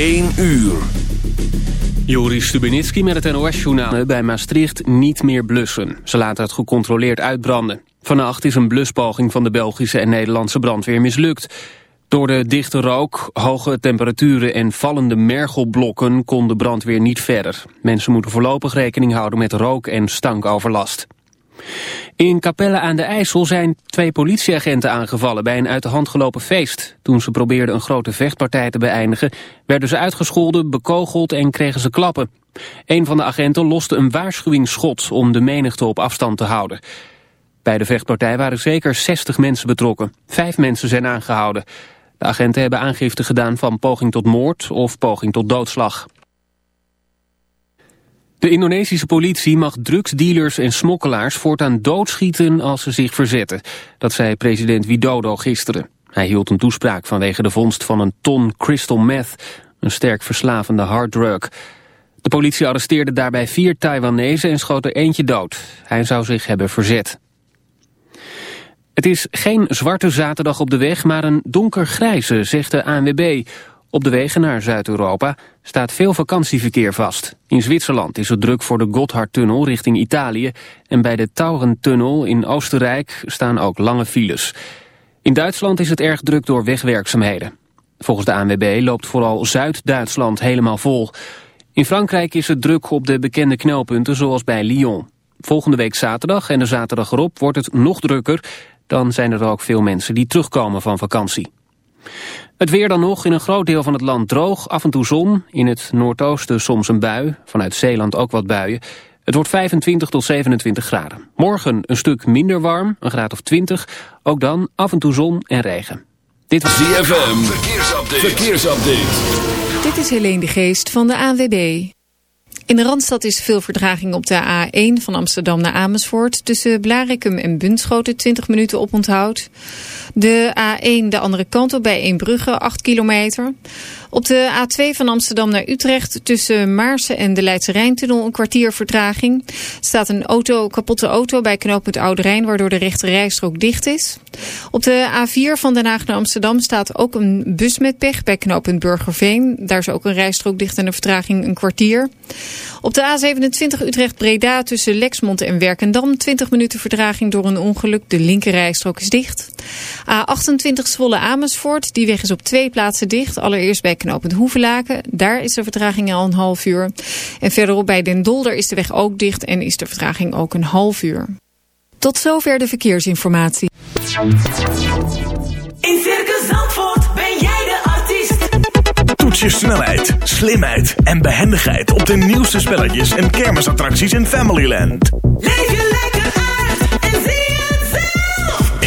1 uur. Joris Stubenitski met het NOS-journaal bij Maastricht niet meer blussen. Ze laten het gecontroleerd uitbranden. Vannacht is een bluspoging van de Belgische en Nederlandse brandweer mislukt. Door de dichte rook, hoge temperaturen en vallende mergelblokken kon de brandweer niet verder. Mensen moeten voorlopig rekening houden met rook- en stankoverlast. In Capelle aan de IJssel zijn twee politieagenten aangevallen bij een uit de hand gelopen feest. Toen ze probeerden een grote vechtpartij te beëindigen, werden ze uitgescholden, bekogeld en kregen ze klappen. Een van de agenten loste een waarschuwingsschot om de menigte op afstand te houden. Bij de vechtpartij waren zeker 60 mensen betrokken. Vijf mensen zijn aangehouden. De agenten hebben aangifte gedaan van poging tot moord of poging tot doodslag. De Indonesische politie mag drugsdealers en smokkelaars voortaan doodschieten als ze zich verzetten. Dat zei president Widodo gisteren. Hij hield een toespraak vanwege de vondst van een ton crystal meth, een sterk verslavende harddrug. De politie arresteerde daarbij vier Taiwanese en schoot er eentje dood. Hij zou zich hebben verzet. Het is geen zwarte zaterdag op de weg, maar een donkergrijze, zegt de ANWB. Op de wegen naar Zuid-Europa staat veel vakantieverkeer vast. In Zwitserland is het druk voor de Gotthardtunnel richting Italië... en bij de Taurentunnel in Oostenrijk staan ook lange files. In Duitsland is het erg druk door wegwerkzaamheden. Volgens de ANWB loopt vooral Zuid-Duitsland helemaal vol. In Frankrijk is het druk op de bekende knelpunten zoals bij Lyon. Volgende week zaterdag en de zaterdag erop wordt het nog drukker... dan zijn er ook veel mensen die terugkomen van vakantie. Het weer dan nog in een groot deel van het land droog, af en toe zon. In het noordoosten soms een bui, vanuit Zeeland ook wat buien. Het wordt 25 tot 27 graden. Morgen een stuk minder warm, een graad of 20. Ook dan af en toe zon en regen. Dit was ZFM, verkeersupdate. verkeersupdate. Dit is Helene de Geest van de ANWB. In de Randstad is veel verdraging op de A1 van Amsterdam naar Amersfoort. Tussen Blarikum en Bunschoten 20 minuten oponthoud. De A1 de andere kant op bij Eembrugge 8 kilometer. Op de A2 van Amsterdam naar Utrecht tussen Maarsen en de Leidse Rijntunnel een kwartier vertraging. staat een auto, kapotte auto bij knooppunt Oude Rijn waardoor de rechte rijstrook dicht is. Op de A4 van Den Haag naar Amsterdam staat ook een bus met pech bij knooppunt Burgerveen. Daar is ook een rijstrook dicht en de vertraging een kwartier. Op de A27 Utrecht-Breda tussen Lexmond en Werkendam 20 minuten vertraging door een ongeluk. De linker rijstrook is dicht. A28 Zwolle Amersfoort, die weg is op twee plaatsen dicht. Allereerst bij knooppunt Hoevelaken. Daar is de vertraging al een half uur. En verderop bij Den Dolder is de weg ook dicht en is de vertraging ook een half uur. Tot zover de verkeersinformatie. In Circus Zandvoort ben jij de artiest. Toets je snelheid, slimheid en behendigheid op de nieuwste spelletjes en kermisattracties in Familyland. Leef je lekker uit en.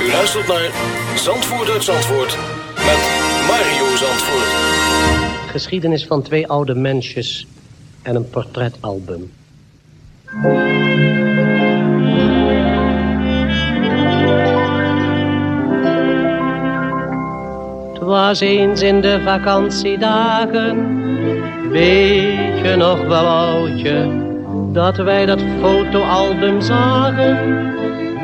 U luistert naar Zandvoort uit Zandvoort met Mario Zandvoort. Geschiedenis van twee oude mensjes en een portretalbum. Het was eens in de vakantiedagen, weet je nog wel oudje, dat wij dat fotoalbum zagen.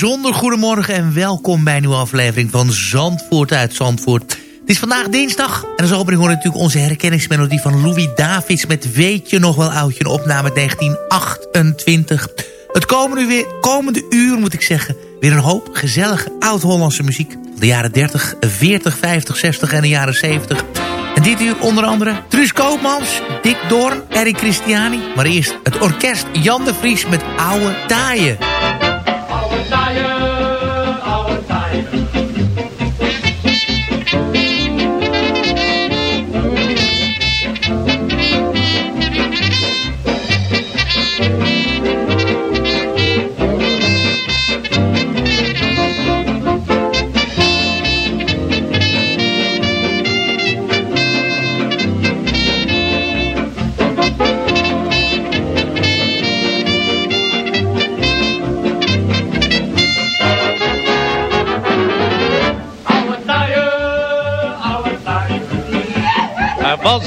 Bijzonder goedemorgen en welkom bij een nieuwe aflevering van Zandvoort uit Zandvoort. Het is vandaag dinsdag en als opening horen natuurlijk onze herkenningsmelodie van Louis Davids met Weet je nog wel oudje, een opname uit 1928. Het komende, weer, komende uur moet ik zeggen, weer een hoop gezellige oud-Hollandse muziek. De jaren 30, 40, 50, 60 en de jaren 70. En dit uur onder andere Truus Koopmans, Dick Doorn, Eric Christiani. Maar eerst het orkest Jan de Vries met Oude Taaien.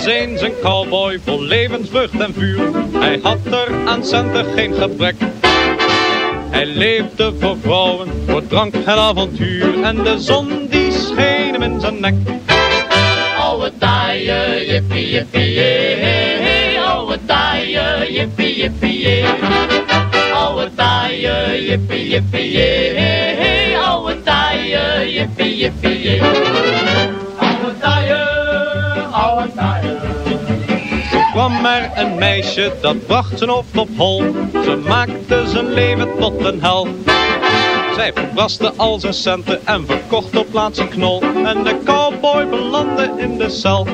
Eens een cowboy vol levensvrucht en vuur. Hij had er aan centen geen gebrek. Hij leefde voor vrouwen, voor drank en avontuur. En de zon die scheen hem in zijn nek. Oude taaie, jippie, jippie, jee. Oude taaie, jippie, jippie, jee. Oude taaie, jippie, jippie, jee. Er een meisje, dat bracht zijn hoofd op hol. Ze maakte zijn leven tot een hel. Zij verbraste al zijn centen en verkocht op plaats een knol. En de cowboy belandde in de cel.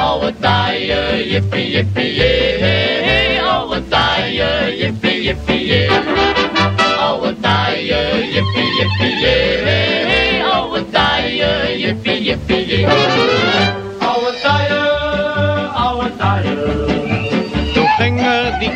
Oude taaie, jippie, jippie, jee. Oude taaie, jippie, jippie, jee. Oude taaie, jippie, jippie, jee. Oude taaie, jippie, jippie, jee.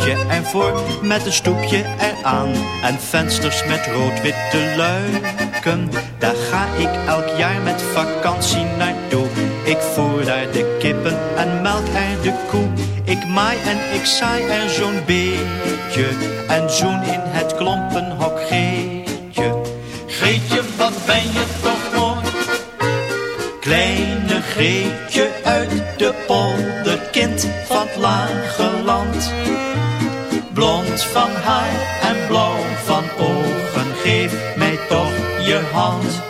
Slootje ervoor met een stoepje eraan en vensters met rood-witte luiken. Daar ga ik elk jaar met vakantie naartoe. Ik voer daar de kippen en melk er de koe. Ik maai en ik saai er zo'n beetje en zoen in het klompenhok je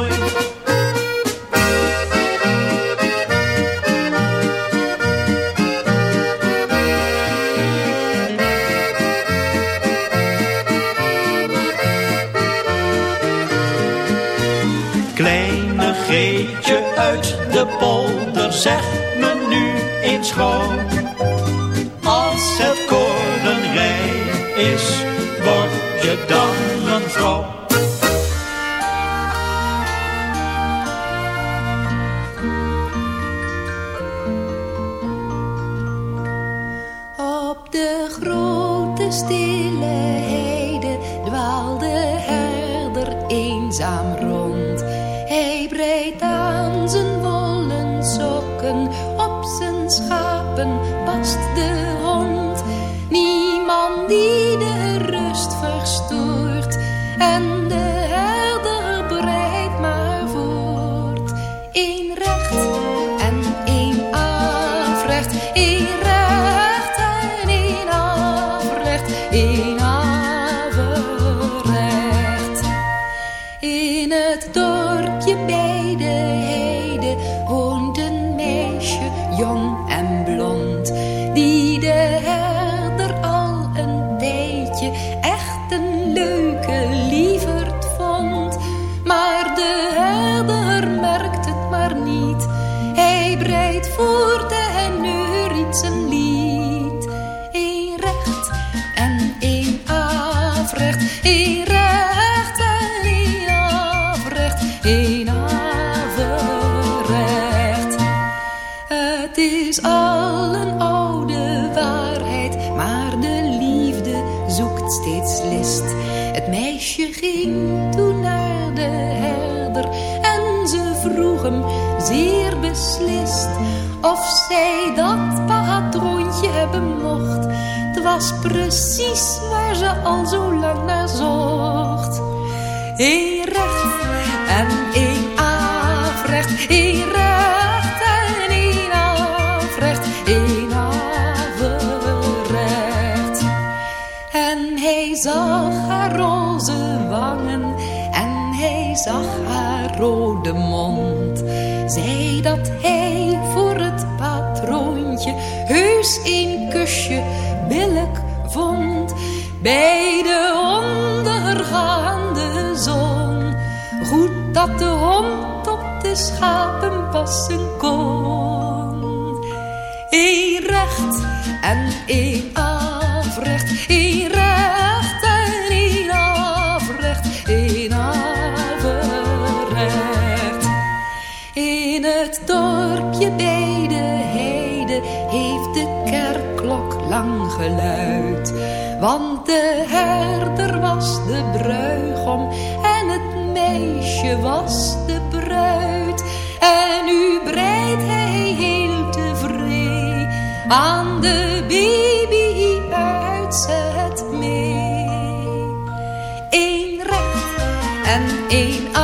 Dan een vrouw. Was precies waar ze al zo lang naar zocht. Eén recht en één afrecht, één recht en één afrecht, één averecht. En hij zag haar roze wangen en hij zag haar rode mond. Zei dat hij voor het patroontje heus een kusje billijk vond. Bij de ondergaande zon. Goed dat de hond op de schapen passen kon. Eén recht en één afrecht, één recht geluid. Want de herder was de bruigom en het meisje was de bruid. En nu breidt hij heel tevreden aan de baby uitzet mee. Eén recht en één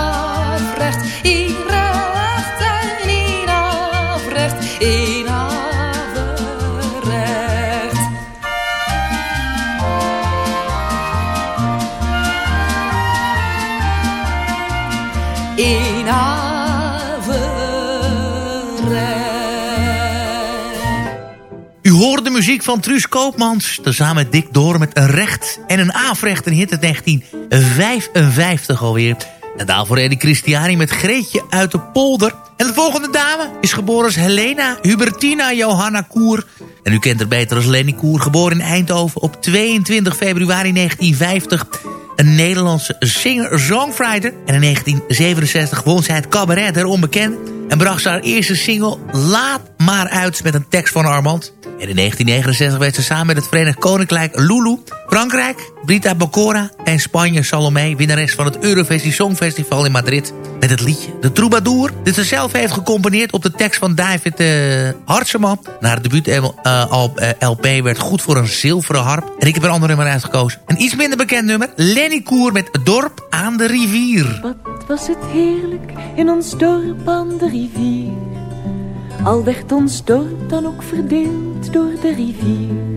muziek van Truus Koopmans. Tezamen met Dick Door met een recht en een afrecht. Een hit uit 1955 alweer. En daarvoor Eddie Christiani met Greetje uit de polder. En de volgende dame is geboren als Helena Hubertina Johanna Koer. En u kent haar beter als Lenny Koer. Geboren in Eindhoven op 22 februari 1950 een Nederlandse singer-songwriter. En in 1967 won zij het cabaret der onbekend. En bracht ze haar eerste single Laat maar uit met een tekst van Armand. En in 1969 werd ze samen met het Verenigd Koninkrijk Lulu, Frankrijk, Brita Bocora en Spanje Salome, winnares van het Eurovisie Songfestival in Madrid. Met het liedje De Troubadour, dit ze zelf heeft gecomponeerd op de tekst van David uh, Hartseman. Na het debuut uh, LP werd goed voor een zilveren harp. En ik heb een ander nummer uitgekozen. Een iets minder bekend nummer, Lenny Koer met Dorp aan de rivier. Wat was het heerlijk in ons dorp aan de rivier. Al werd ons dorp dan ook verdeeld door de rivier.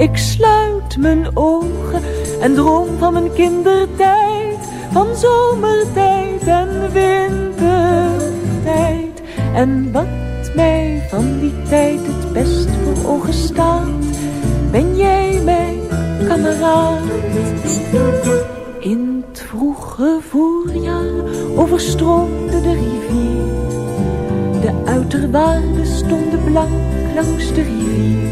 Ik sluit mijn ogen en droom van mijn kindertijd. Van zomertijd en wintertijd. En wat mij van die tijd het best voor ogen staat. Ben jij mijn kameraad? In het vroege voorjaar overstroomde de rivier de uiterwaarden blank langs de rivier.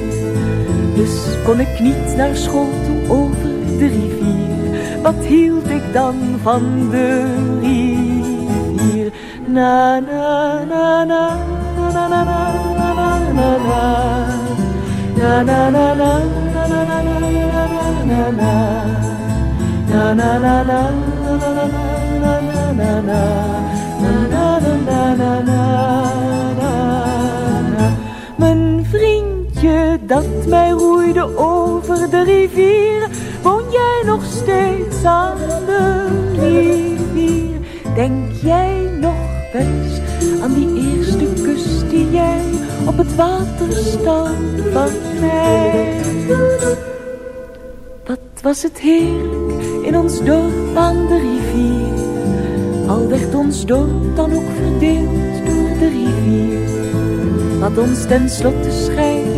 Dus kon ik niet naar school toe over de rivier. Wat hield ik dan van de rivier? Na na na na na na na na na na na na na na na na na na na dat mij roeide over de rivier, woon jij nog steeds aan de rivier? Denk jij nog eens aan die eerste kus die jij op het water stal van mij? Wat was het heerlijk in ons dorp aan de rivier. Al werd ons dorp dan ook verdeeld door de rivier. Wat ons ten slotte scheidde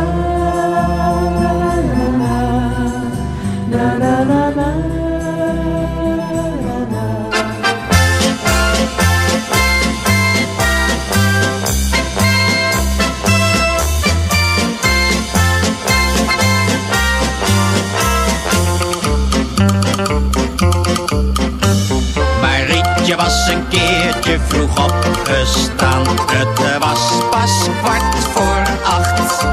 opgestaan. Het was pas kwart voor acht.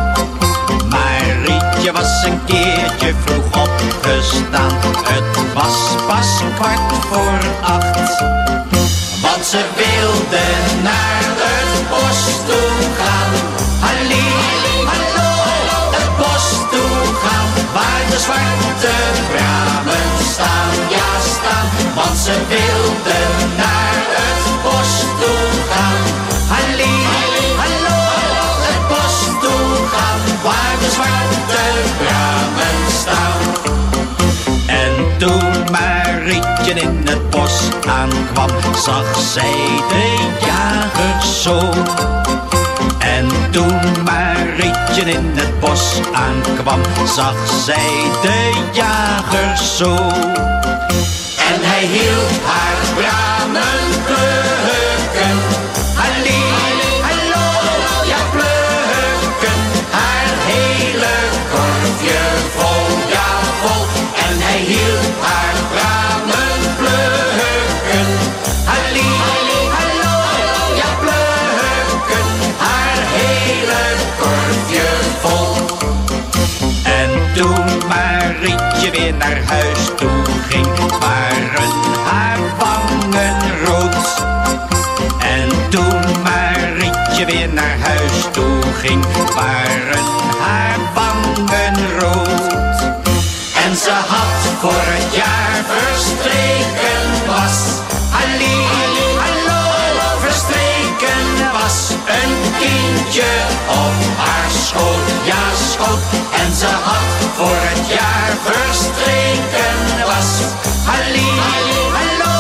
Marietje was een keertje vroeg opgestaan. Het was pas kwart voor acht. Want ze wilde naar het bos toe gaan. Hallo, het bos toe gaan. Waar de zwarte bramen staan, ja staan. Want ze wilde zag zij de jagers zo. En toen Marietje in het bos aankwam, zag zij de jagers zo. En hij hield haar bramen plukken. Halli, hallo, ja plukken. Haar hele korfje vol, ja vol. En hij hield haar huis toe ging, waren haar wangen rood. En toen Marietje weer naar huis toe ging, waren op haar schoot, ja schoot. En ze had voor het jaar verstreken was. Halli, hallo,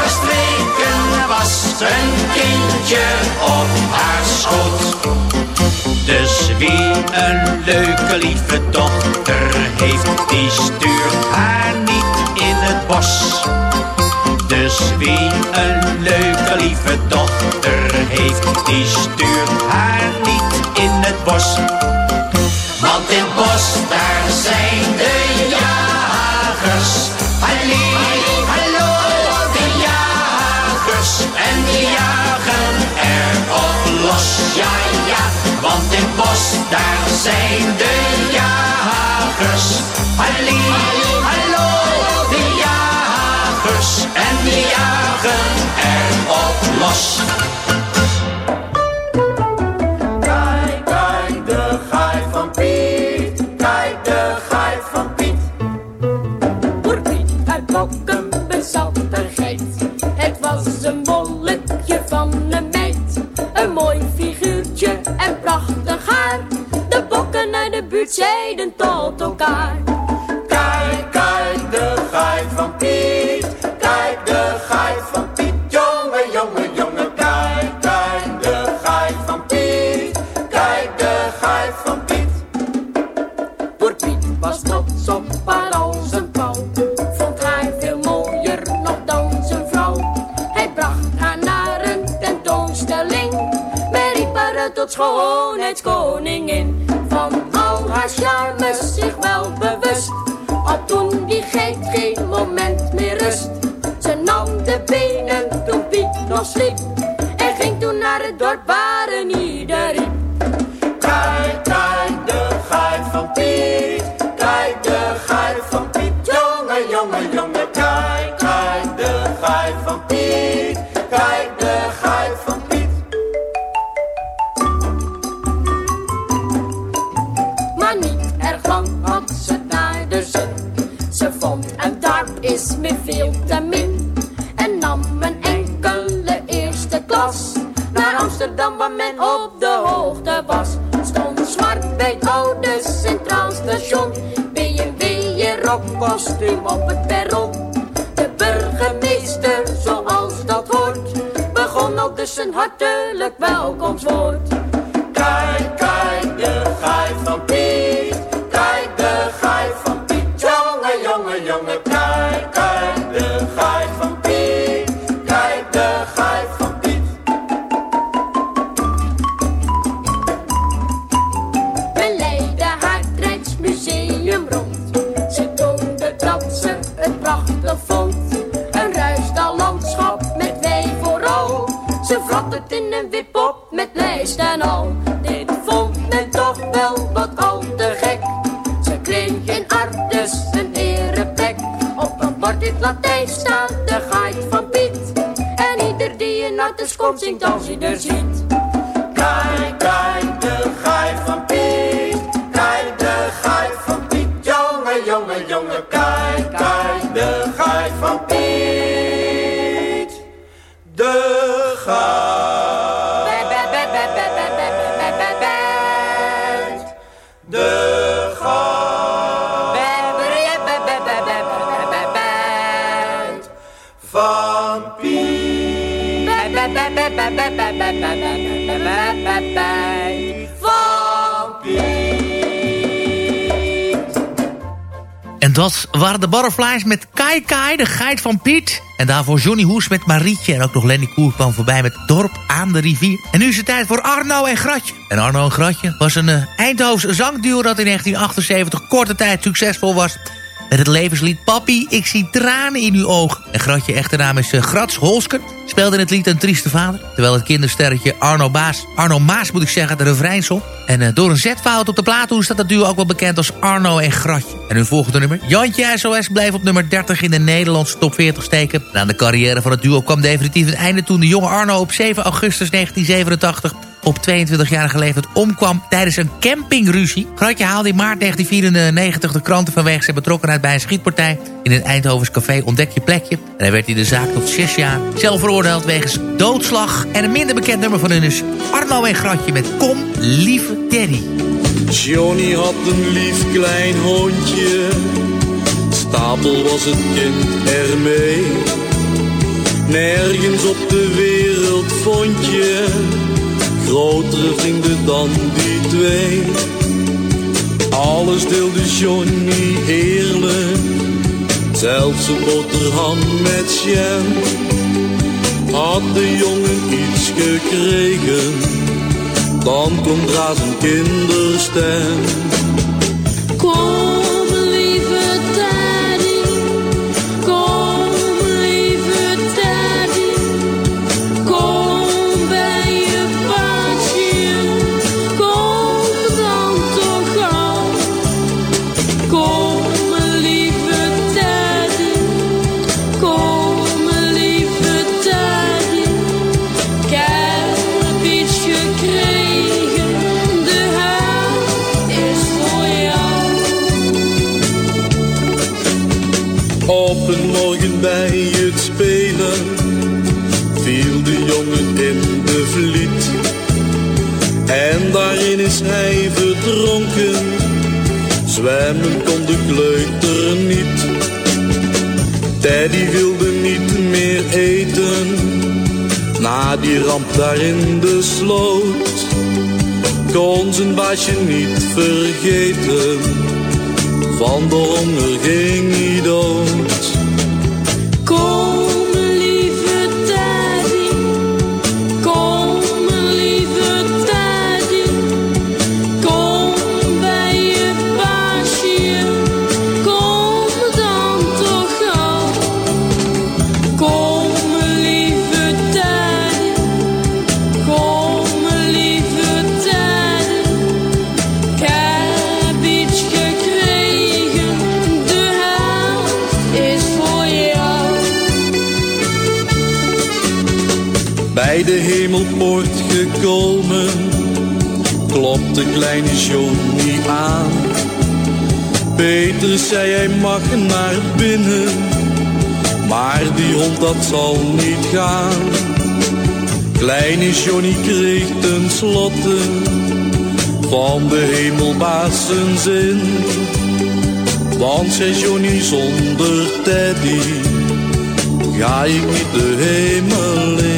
verstreken was. Een kindje op haar schoot. Dus wie een leuke lieve dochter heeft, die stuurt haar niet in het bos. Wie een leuke lieve dochter heeft, die stuurt haar niet in het bos. Want in het bos, daar zijn de jagers. Halli, hallo, de jagers. En die jagen erop los, ja, ja. Want in het bos, daar zijn de jagers. Halli, En die jagen erop los. Kijk, kijk, de gaai van Piet. Kijk, de gaai van Piet. Boer Piet uit Bokken bezat een geit. Het was een bolletje van een meid. Een mooi figuurtje en prachtig haar. De bokken uit de buurt zeiden tot elkaar. En ging toen naar het dorp waar een. Kijk, kijk, de geit van Piet. Kijk, de geit van Piet. Jongen, jongen, jongen. Kijk, kijk, de geit van Piet. Kijk, de geit van Piet. Maar niet erg lang had ze naar de. Ze vond een taart is me Van Piet. En daarvoor Johnny Hoes met Marietje. En ook nog Lenny Koer kwam voorbij met Dorp aan de rivier. En nu is het tijd voor Arno en Gratje. En Arno en Gratje was een uh, Eindhovense zangduo... dat in 1978 korte tijd succesvol was... Met het levenslied Papi, ik zie tranen in uw ogen. En Gratje echte naam is uh, Grats Holsker. Speelde in het lied Een Trieste Vader. Terwijl het kindersterretje Arno Baas, Arno Maas moet ik zeggen, de refrein zong. En uh, door een zetfout op de plaathoes staat dat duo ook wel bekend als Arno en Gratje. En hun volgende nummer, Jantje SOS, bleef op nummer 30 in de Nederlandse top 40 steken. En aan de carrière van het duo kwam definitief een einde toen de jonge Arno op 7 augustus 1987 op 22-jarige leeftijd omkwam tijdens een campingruzie. Gratje haalde in maart 1994 de kranten vanwege zijn betrokkenheid bij een schietpartij. In een Eindhovens café ontdek je plekje. En hij werd in de zaak tot zes jaar zelf veroordeeld wegens doodslag. En een minder bekend nummer van hun is Arno en Gratje met Kom, lieve Terry. Johnny had een lief klein hondje. Stapel was het kind ermee. Nergens op de wereld vond je grotere vrienden dan die twee. Alles deelde Johnny eerlijk, zelfs een boterham met jam. Had de jongen iets gekregen, dan komt daar zijn kinderstem. Kom Op een morgen bij het spelen viel de jongen in de vliet. En daarin is hij verdronken, zwemmen kon de kleuter niet. Teddy wilde niet meer eten, na die ramp daar in de sloot. Kon zijn baasje niet vergeten, van de honger ging hij dood. Klopte kleine Johnny aan. Peter zei hij mag naar binnen, maar die hond dat zal niet gaan. Kleine Johnny kreeg ten slotte van de hemelbaas zijn zin. Want zei Johnny zonder Teddy, ga ik niet de hemel in.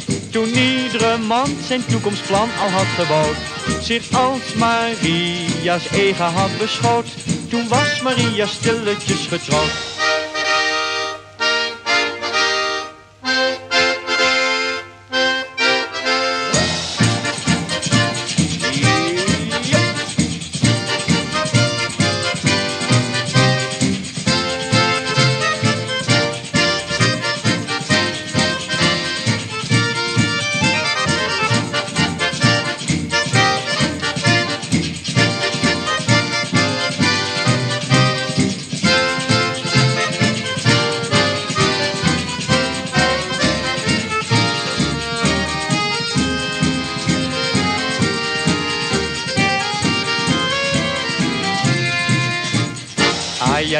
Toen iedere man zijn toekomstplan al had gebouwd, zich als Maria's eigen had beschouwd. Toen was Maria stilletjes getrouwd.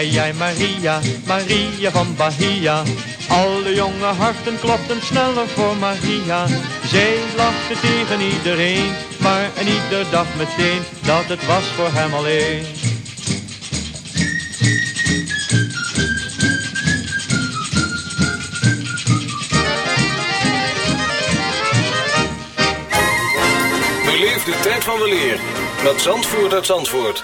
Ai, Maria, Maria van Bahia. Alle jonge harten klopten sneller voor Maria. Zij lachte tegen iedereen, maar en ieder dacht meteen dat het was voor hem alleen. Beleef de tijd van weleer met Zandvoort uit Zandvoort.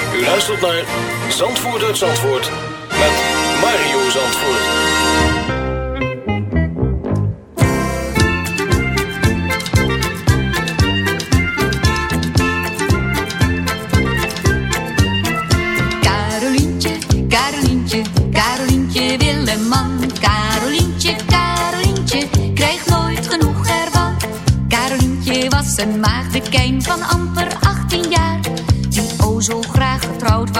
U luistert naar Zandvoort uit Zandvoort met Mario Zandvoort. Carolientje, Carolientje, Carolientje wil een man. Carolientje, Carolientje, krijgt nooit genoeg ervan. Carolientje was een maagdekijn van amper 18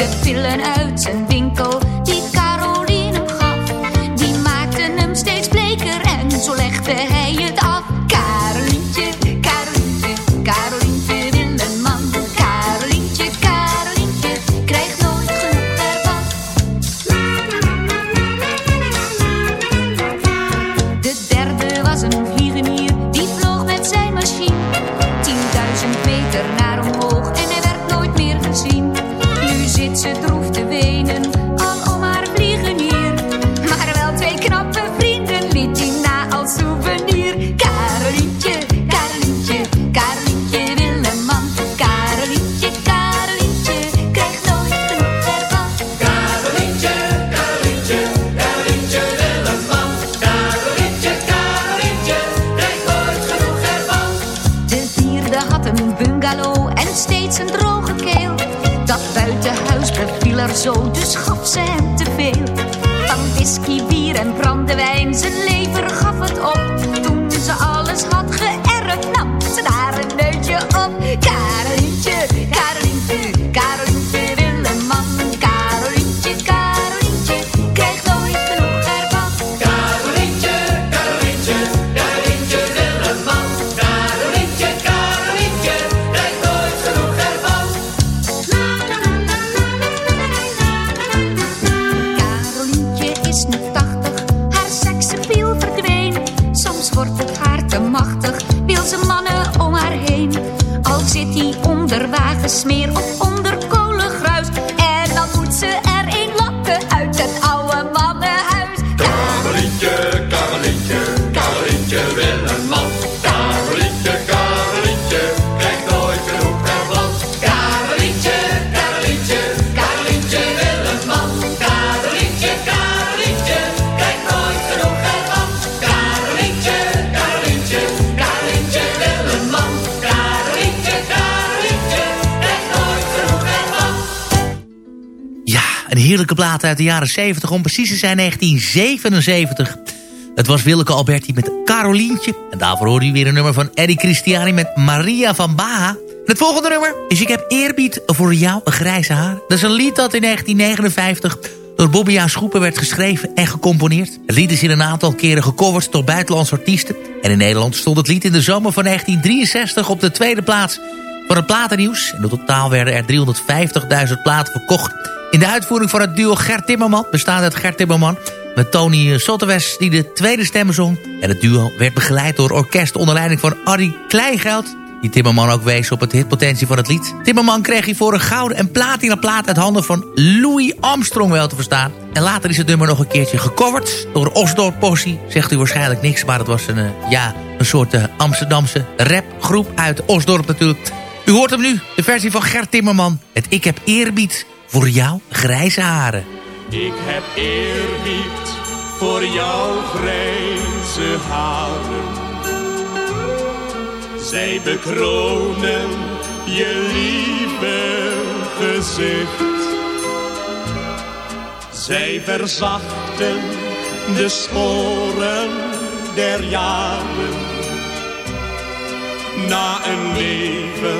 De pillen uit zijn winkel, die Caroline hem gaf. Die maakten hem steeds bleker en zo legde hij het af. Uit de jaren 70, om precies te zijn 1977. Het was Willeke Alberti met Carolientje. En daarvoor hoorde u weer een nummer van Eddie Christiani met Maria van Baha. Het volgende nummer is Ik heb eerbied voor jou, een grijze haar. Dat is een lied dat in 1959 door Bobby. Schoepen werd geschreven en gecomponeerd. Het lied is in een aantal keren gecoverd door buitenlandse artiesten. En in Nederland stond het lied in de zomer van 1963 op de tweede plaats van het platennieuws. In totaal werden er 350.000 platen verkocht. In de uitvoering van het duo Gert Timmerman, bestaande uit Gert Timmerman... met Tony Sottewes die de tweede stemmen zong. En het duo werd begeleid door orkest onder leiding van Arie Kleingeld... die Timmerman ook wees op het hitpotentie van het lied. Timmerman kreeg hiervoor een gouden en platina plaat uit handen van Louis Armstrong wel te verstaan. En later is het nummer nog een keertje gecoverd door Osdorp Possie. Zegt u waarschijnlijk niks, maar het was een, eh, ja, een soort eh, Amsterdamse rapgroep uit Osdorp natuurlijk. U hoort hem nu, de versie van Gert Timmerman. Het Ik heb eerbied voor jou grijze haren. Ik heb eerbied voor jouw grijze haren. Zij bekronen je lieve gezicht. Zij verzachten de sporen der jaren. Na een leven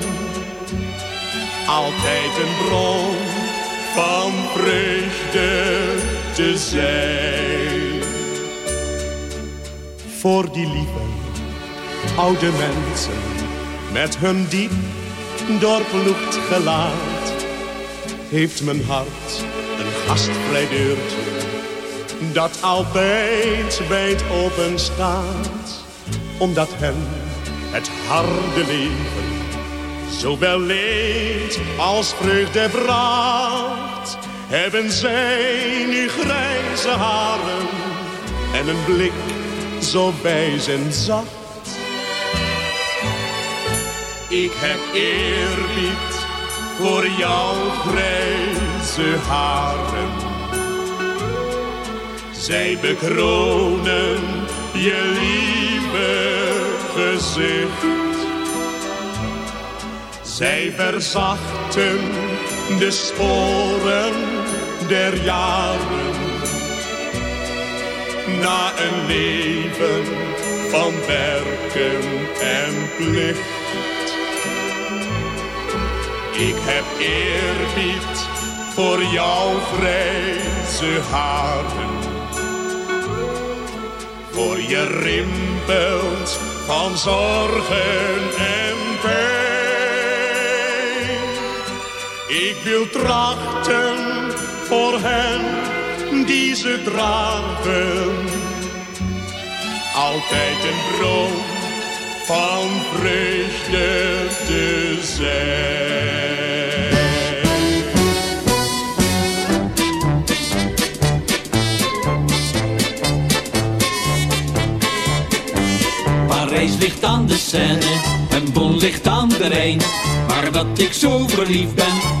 Altijd een bron van vreugde te zijn. Voor die lieve oude mensen met hun diep doorploegd gelaat heeft mijn hart een gastvrij deurtje dat altijd wijd open staat omdat hen het harde leven zowel leed als vreugde bracht hebben zij nu grijze haren en een blik zo wijs en zacht. Ik heb eerbied voor jouw grijze haren. Zij bekronen je lieve gezicht. Zij verzachten de sporen der jaren. Na een leven van werken en plicht. Ik heb eerbied voor jouw grijze haren. Voor je rimpels van zorgen en pijn. Ik wil trachten voor hen die ze dragen. Altijd een bron van vreugde te zijn. Parijs ligt aan de Seine en Bonn ligt aan de Rijn. Maar dat ik zo verliefd ben,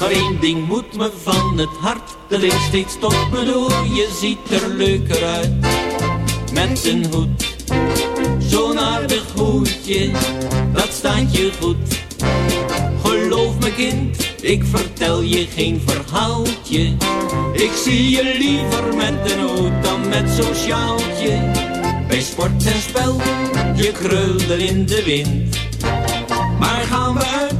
Maar één ding moet me van het hart, dat is steeds tot me door. Je ziet er leuker uit, met een hoed. Zo'n aardig hoedje, dat staat je goed. Geloof me kind, ik vertel je geen verhaaltje. Ik zie je liever met een hoed dan met zo'n sjaaltje. Bij sport en spel, je krulde in de wind. Maar gaan we uit,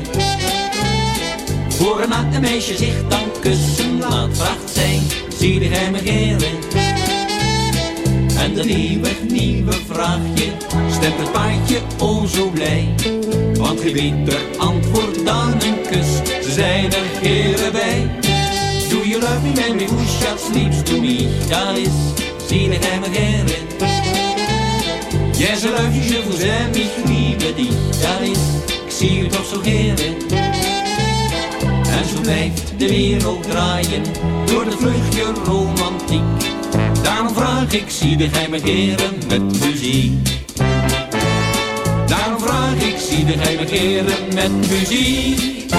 Voor een een meisje zich dan kussen laat, vraagt zij, zie hij me heren? En de nieuwe, nieuwe vraagje stemt het paardje o zo blij. Want geen beter antwoord dan een kus, ze zijn er heren bij. Do you love me, baby, who shall sleeps to me? Dat is, zie hij me heren? Yes, I love you, je vous aime, dich. Dat is, ik zie u toch zo heren. En zo blijft de wereld draaien door de vluchtje romantiek. Daarom vraag ik, zie de geheime heren met muziek. Daarom vraag ik, zie de geheime heren met muziek.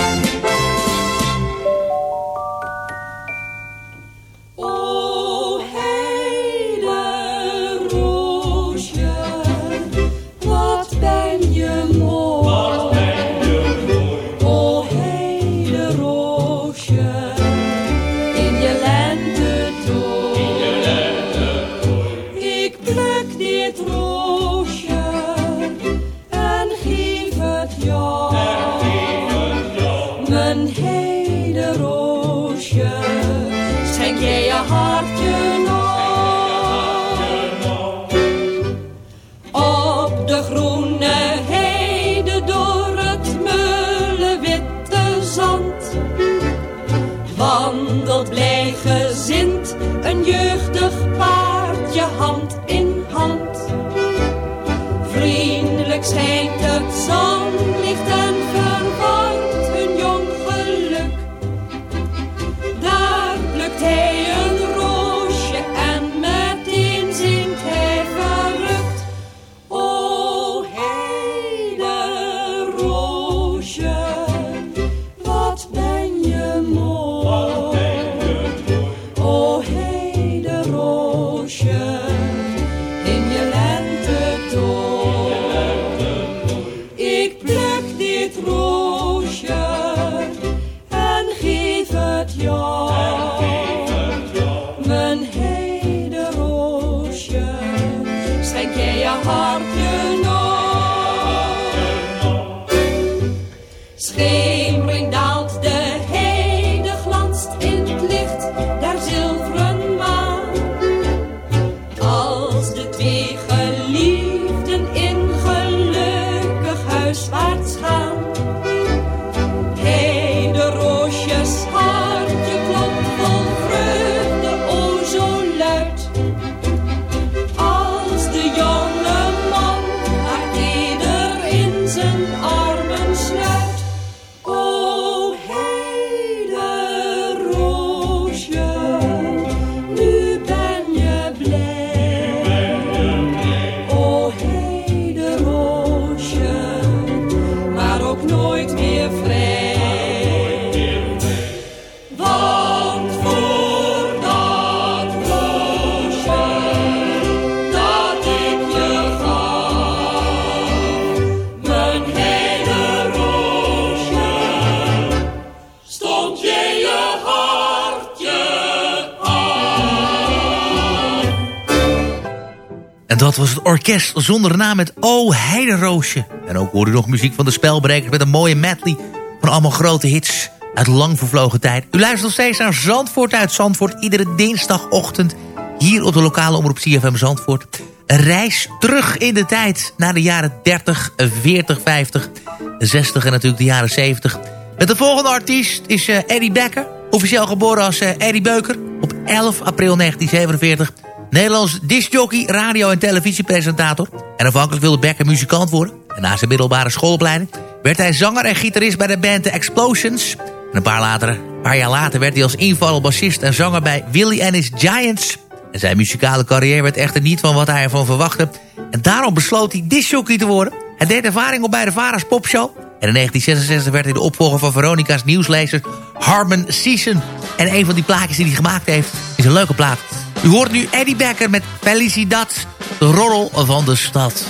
Orkest zonder naam met O Heideroosje. En ook hoorde u nog muziek van de spelbrekers met een mooie medley... van allemaal grote hits uit lang vervlogen tijd. U luistert nog steeds naar Zandvoort uit Zandvoort... iedere dinsdagochtend hier op de lokale omroep CFM Zandvoort. Een reis terug in de tijd naar de jaren 30, 40, 50, 60 en natuurlijk de jaren 70... Met de volgende artiest is uh, Eddie Becker. Officieel geboren als uh, Eddie Beuker op 11 april 1947. Nederlands discjockey, radio- en televisiepresentator. En afhankelijk wilde Becker muzikant worden. En na zijn middelbare schoolopleiding werd hij zanger en gitarist bij de band The Explosions. En een paar, later, paar jaar later werd hij als invaller bassist en zanger bij Willie and His Giants. En zijn muzikale carrière werd echter niet van wat hij ervan verwachtte. En daarom besloot hij discjockey te worden. Hij deed ervaring op bij de Vara's Popshow. En in 1966 werd hij de opvolger van Veronica's nieuwslezer Harmon Season. En een van die plaatjes die hij gemaakt heeft is een leuke plaat. U hoort nu Eddie Becker met Felicidad, de roddel van de stad.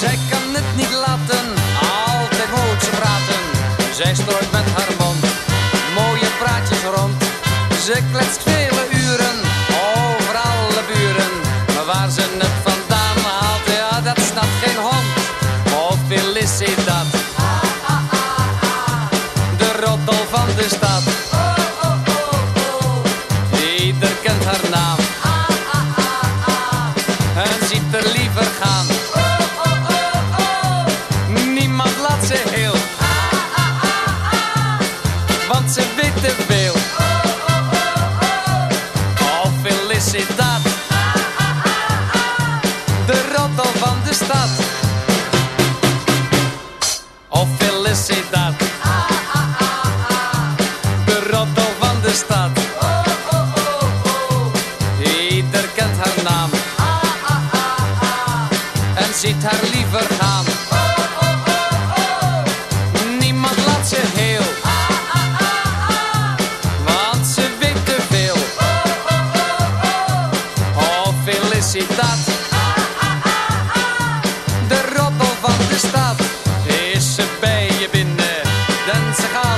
Zij kan het niet laten, altijd moet ze praten. Zij strooit met haar mond mooie praatjes rond. Ze kletst vele Dan ze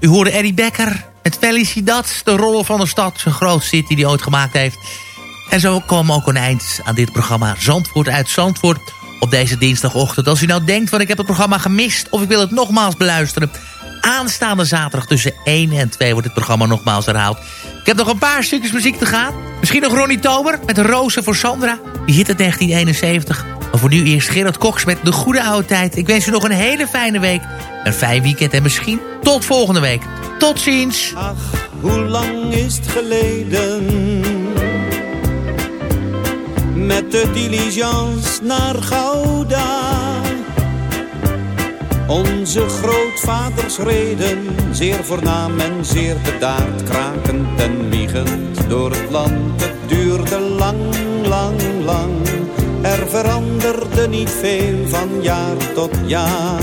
u hoorde Eddie Becker met Felicidad, de rol van de stad. Zijn grootste hit die hij ooit gemaakt heeft. En zo kwam ook een eind aan dit programma Zandvoort uit Zandvoort op deze dinsdagochtend. Als u nou denkt van ik heb het programma gemist of ik wil het nogmaals beluisteren... aanstaande zaterdag tussen 1 en 2 wordt het programma nogmaals herhaald. Ik heb nog een paar stukjes muziek te gaan. Misschien nog Ronnie Tober met Rozen voor Sandra. Die hit het 1971. Maar voor nu eerst Gerard Koks met De Goede Oude Tijd. Ik wens u nog een hele fijne week. Een fijn weekend en misschien tot volgende week. Tot ziens. Ach, hoe lang is het geleden? Met de diligence naar Gouda. Onze grootvaders reden, zeer voornaam en zeer bedaard, krakend en wiegend door het land. Het duurde lang, lang, lang, er veranderde niet veel van jaar tot jaar.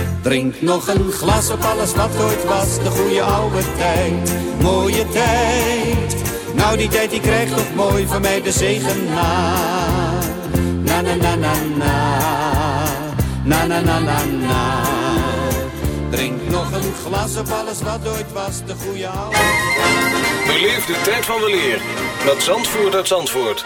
Drink nog een glas op alles wat ooit was, de goede oude tijd. Mooie tijd. Nou die tijd die krijgt toch mooi van mij de zegen na. Na na na na na. Na na na na na. Drink nog een glas op alles wat ooit was, de goede oude Beleef de tijd van weleer met Zandvoort uit Zandvoort.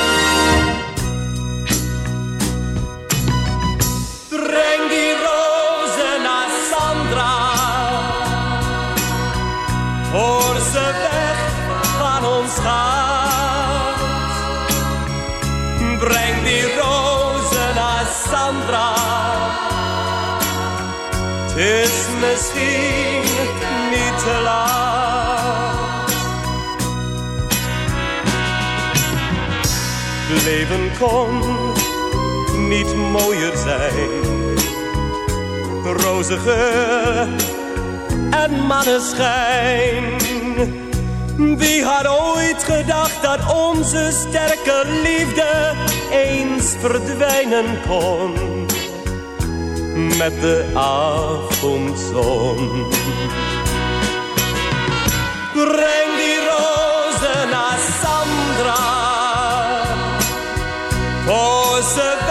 Misschien niet te laat. Leven kon niet mooier zijn. Rozige en maneschijn. Wie had ooit gedacht dat onze sterke liefde eens verdwijnen kon met de avondzon? Breng die rozen naar Sandra. Voor ze